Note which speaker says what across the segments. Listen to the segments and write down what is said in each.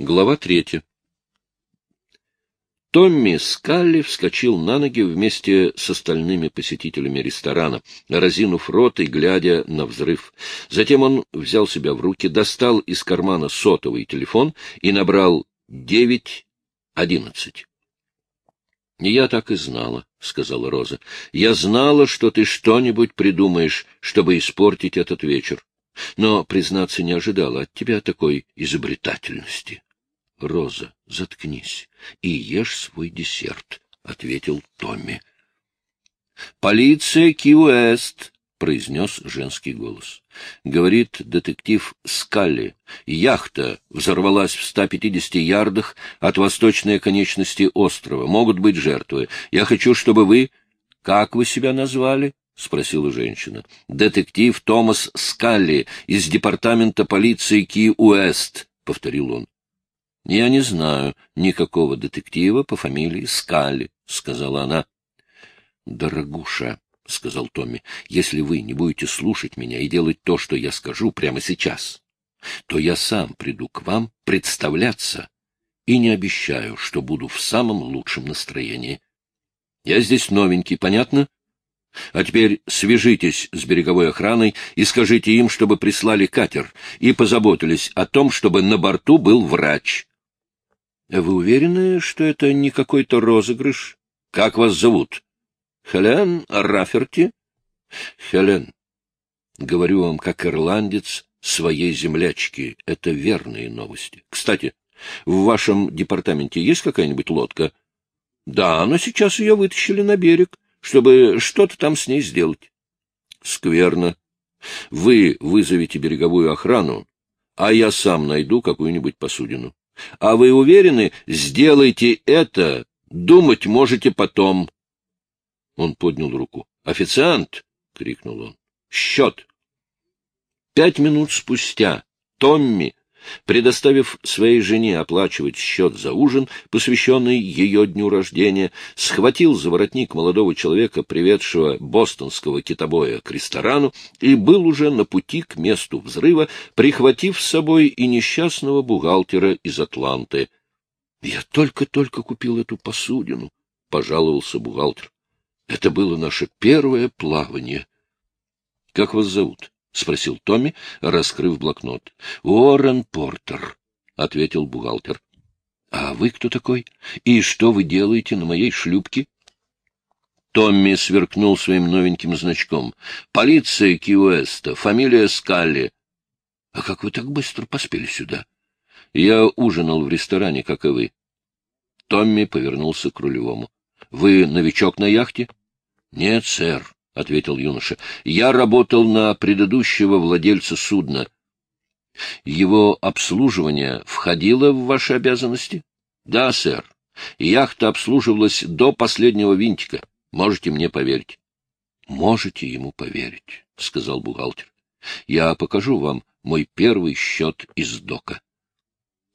Speaker 1: Глава третья. Томми Скалли вскочил на ноги вместе с остальными посетителями ресторана, разинув рот и глядя на взрыв. Затем он взял себя в руки, достал из кармана сотовый телефон и набрал девять одиннадцать. — Я так и знала, — сказала Роза. — Я знала, что ты что-нибудь придумаешь, чтобы испортить этот вечер. Но, признаться, не ожидала от тебя такой изобретательности. — Роза, заткнись и ешь свой десерт, — ответил Томми. — Полиция Ки-Уэст, — произнес женский голос. Говорит детектив Скалли. Яхта взорвалась в 150 ярдах от восточной конечности острова. Могут быть жертвы. Я хочу, чтобы вы... Как вы себя назвали? — спросила женщина. — Детектив Томас Скалли из департамента полиции Ки-Уэст, — повторил он. — Я не знаю никакого детектива по фамилии Скалли, — сказала она. — Дорогуша, — сказал Томми, — если вы не будете слушать меня и делать то, что я скажу прямо сейчас, то я сам приду к вам представляться и не обещаю, что буду в самом лучшем настроении. Я здесь новенький, понятно? А теперь свяжитесь с береговой охраной и скажите им, чтобы прислали катер и позаботились о том, чтобы на борту был врач. — Вы уверены, что это не какой-то розыгрыш? Как вас зовут? — Хелен Раферти? — Хелен, говорю вам, как ирландец своей землячки, это верные новости. Кстати, в вашем департаменте есть какая-нибудь лодка? — Да, но сейчас ее вытащили на берег, чтобы что-то там с ней сделать. — Скверно. Вы вызовете береговую охрану, а я сам найду какую-нибудь посудину. А вы уверены, сделайте это, думать можете потом. Он поднял руку. «Официант!» — крикнул он. «Счет!» Пять минут спустя Томми предоставив своей жене оплачивать счет за ужин, посвященный ее дню рождения, схватил за воротник молодого человека, приведшего бостонского китобоя к ресторану, и был уже на пути к месту взрыва, прихватив с собой и несчастного бухгалтера из Атланты. — Я только-только купил эту посудину, — пожаловался бухгалтер. — Это было наше первое плавание. — Как вас зовут? — спросил Томми, раскрыв блокнот. — Уоррен Портер, — ответил бухгалтер. — А вы кто такой? И что вы делаете на моей шлюпке? Томми сверкнул своим новеньким значком. — Полиция Киуэста, фамилия Скалли. — А как вы так быстро поспели сюда? — Я ужинал в ресторане, как и вы. Томми повернулся к рулевому. — Вы новичок на яхте? — Нет, сэр, — ответил юноша. — Я работал на предыдущего владельца судна. Его обслуживание входило в ваши обязанности? — Да, сэр. Яхта обслуживалась до последнего винтика. Можете мне поверить. — Можете ему поверить, — сказал бухгалтер. — Я покажу вам мой первый счет из дока.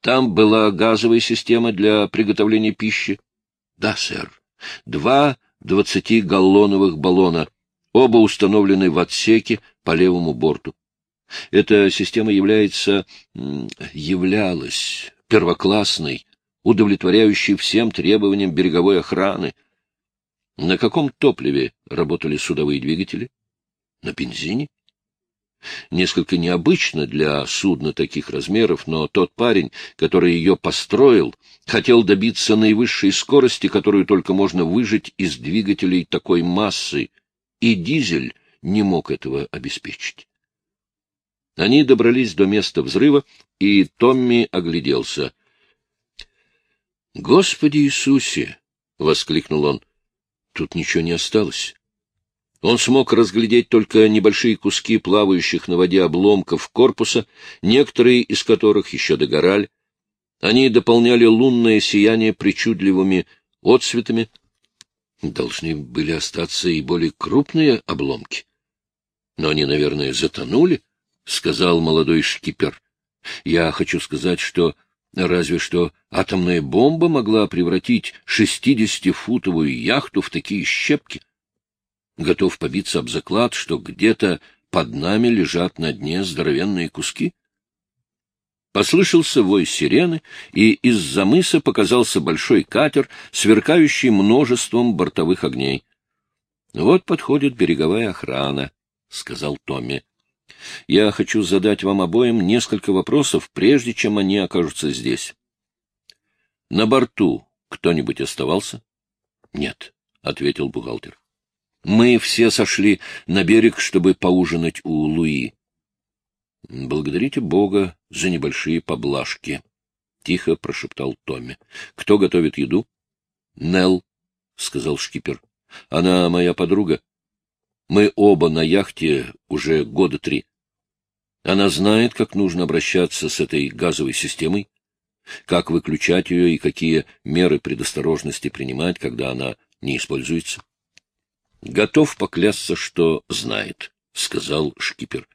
Speaker 1: Там была газовая система для приготовления пищи? — Да, сэр. Два двадцатигаллоновых баллона Оба установлены в отсеке по левому борту. Эта система является, являлась первоклассной, удовлетворяющей всем требованиям береговой охраны. На каком топливе работали судовые двигатели? На бензине? Несколько необычно для судна таких размеров, но тот парень, который ее построил, хотел добиться наивысшей скорости, которую только можно выжать из двигателей такой массы — и дизель не мог этого обеспечить. Они добрались до места взрыва, и Томми огляделся. — Господи Иисусе! — воскликнул он. — Тут ничего не осталось. Он смог разглядеть только небольшие куски плавающих на воде обломков корпуса, некоторые из которых еще догорали. Они дополняли лунное сияние причудливыми отцветами, Должны были остаться и более крупные обломки. Но они, наверное, затонули, — сказал молодой шкипер. Я хочу сказать, что разве что атомная бомба могла превратить шестидесятифутовую яхту в такие щепки. Готов побиться об заклад, что где-то под нами лежат на дне здоровенные куски. Послышался вой сирены, и из-за мыса показался большой катер, сверкающий множеством бортовых огней. — Вот подходит береговая охрана, — сказал Томми. — Я хочу задать вам обоим несколько вопросов, прежде чем они окажутся здесь. — На борту кто-нибудь оставался? — Нет, — ответил бухгалтер. — Мы все сошли на берег, чтобы поужинать у Луи. — Благодарите Бога за небольшие поблажки, — тихо прошептал Томми. — Кто готовит еду? — Нелл, — сказал шкипер. — Она моя подруга. Мы оба на яхте уже года три. Она знает, как нужно обращаться с этой газовой системой, как выключать ее и какие меры предосторожности принимать, когда она не используется. — Готов поклясться, что знает, — сказал шкипер.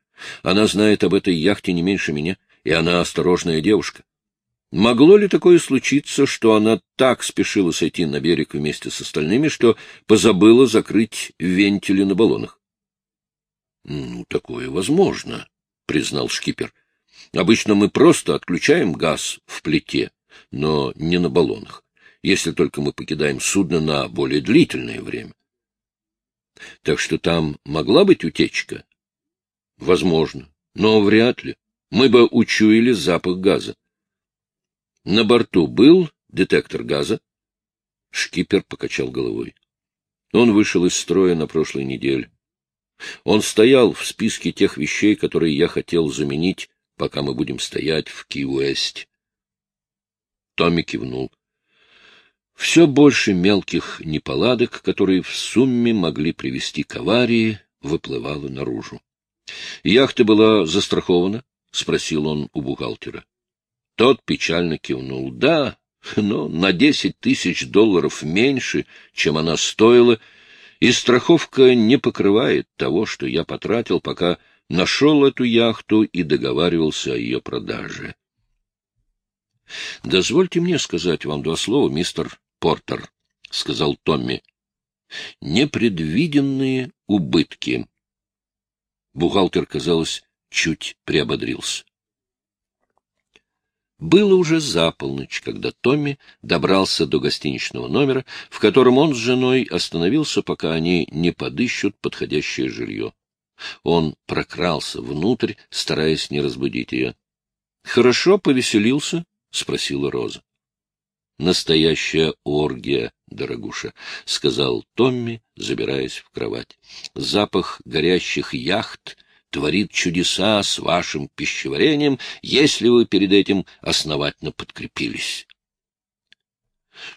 Speaker 1: Она знает об этой яхте не меньше меня, и она осторожная девушка. Могло ли такое случиться, что она так спешила сойти на берег вместе с остальными, что позабыла закрыть вентили на баллонах? — Ну, такое возможно, — признал шкипер. — Обычно мы просто отключаем газ в плите, но не на баллонах, если только мы покидаем судно на более длительное время. Так что там могла быть утечка? Возможно, но вряд ли. Мы бы учуяли запах газа. На борту был детектор газа? Шкипер покачал головой. Он вышел из строя на прошлой неделе. Он стоял в списке тех вещей, которые я хотел заменить, пока мы будем стоять в Ки-Уэсте. Томми кивнул. Все больше мелких неполадок, которые в сумме могли привести к аварии, выплывало наружу. — Яхта была застрахована? — спросил он у бухгалтера. Тот печально кивнул. — Да, но на десять тысяч долларов меньше, чем она стоила, и страховка не покрывает того, что я потратил, пока нашел эту яхту и договаривался о ее продаже. — Дозвольте мне сказать вам два слова, мистер Портер, — сказал Томми. — Непредвиденные убытки. Бухгалтер, казалось, чуть приободрился. Было уже за полночь, когда Томми добрался до гостиничного номера, в котором он с женой остановился, пока они не подыщут подходящее жилье. Он прокрался внутрь, стараясь не разбудить ее. — Хорошо повеселился? — спросила Роза. — Настоящая оргия, дорогуша, — сказал Томми, забираясь в кровать. Запах горящих яхт творит чудеса с вашим пищеварением, если вы перед этим основательно подкрепились.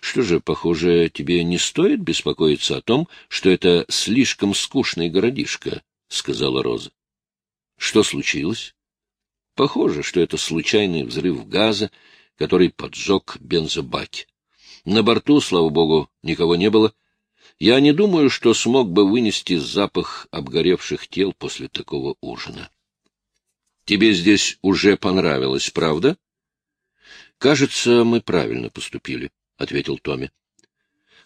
Speaker 1: Что же, похоже, тебе не стоит беспокоиться о том, что это слишком скучный городишко, — сказала Роза. Что случилось? Похоже, что это случайный взрыв газа, который поджег бензобаки. На борту, слава богу, никого не было. Я не думаю, что смог бы вынести запах обгоревших тел после такого ужина. Тебе здесь уже понравилось, правда? Кажется, мы правильно поступили, — ответил Томми.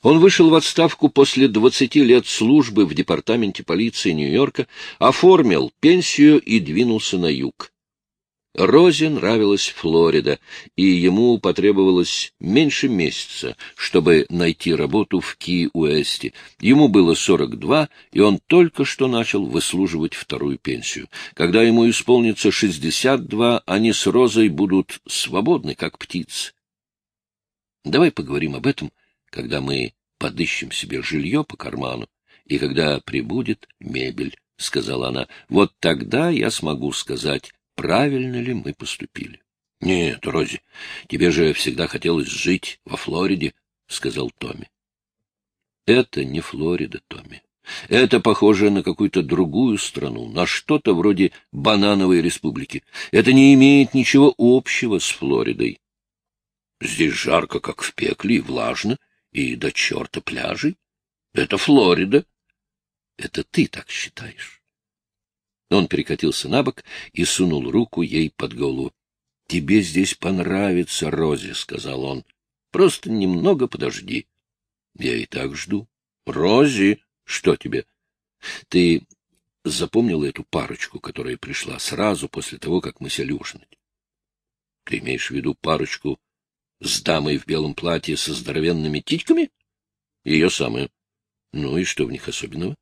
Speaker 1: Он вышел в отставку после двадцати лет службы в департаменте полиции Нью-Йорка, оформил пенсию и двинулся на юг. Розе нравилась Флорида, и ему потребовалось меньше месяца, чтобы найти работу в Ки-Уэсте. Ему было 42, и он только что начал выслуживать вторую пенсию. Когда ему исполнится 62, они с Розой будут свободны, как птицы. Давай поговорим об этом, когда мы подыщем себе жилье по карману, и когда прибудет мебель, — сказала она. — Вот тогда я смогу сказать, правильно ли мы поступили. — Нет, Рози, тебе же всегда хотелось жить во Флориде, — сказал Томми. — Это не Флорида, Томми. Это похоже на какую-то другую страну, на что-то вроде банановой республики. Это не имеет ничего общего с Флоридой. Здесь жарко, как в пекле, и влажно, и до черта пляжей. Это Флорида. Это ты так считаешь. Он перекатился на бок и сунул руку ей под голову. — Тебе здесь понравится, Рози, — сказал он. — Просто немного подожди. — Я и так жду. — Рози, что тебе? — Ты запомнила эту парочку, которая пришла сразу после того, как мы сели ужинать? Ты имеешь в виду парочку с дамой в белом платье со здоровенными титьками? Ее самое. Ну и что в них особенного?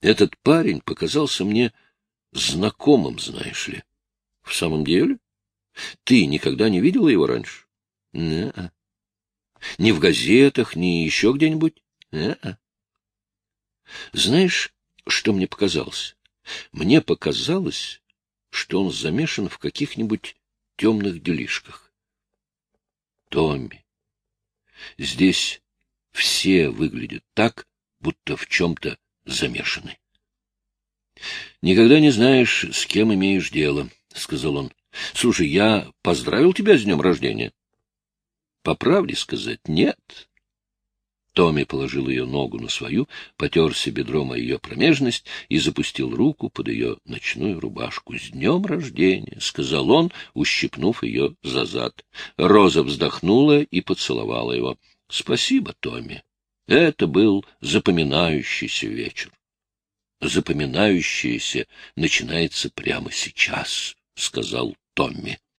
Speaker 1: Этот парень показался мне знакомым, знаешь ли. В самом деле? Ты никогда не видела его раньше? Не -а. Ни в газетах, ни еще где-нибудь? Не -а. Знаешь, что мне показалось? Мне показалось, что он замешан в каких-нибудь темных делишках. Томми, здесь все выглядят так, будто в чем-то замешаны. — Никогда не знаешь, с кем имеешь дело, — сказал он. — Слушай, я поздравил тебя с днем рождения? — По правде сказать, нет. Томми положил ее ногу на свою, потерся бедром о ее промежность и запустил руку под ее ночную рубашку. — С днем рождения! — сказал он, ущипнув ее за зад. Роза вздохнула и поцеловала его. — Спасибо, Томми. Это был запоминающийся вечер. Запоминающееся начинается прямо сейчас, — сказал Томми.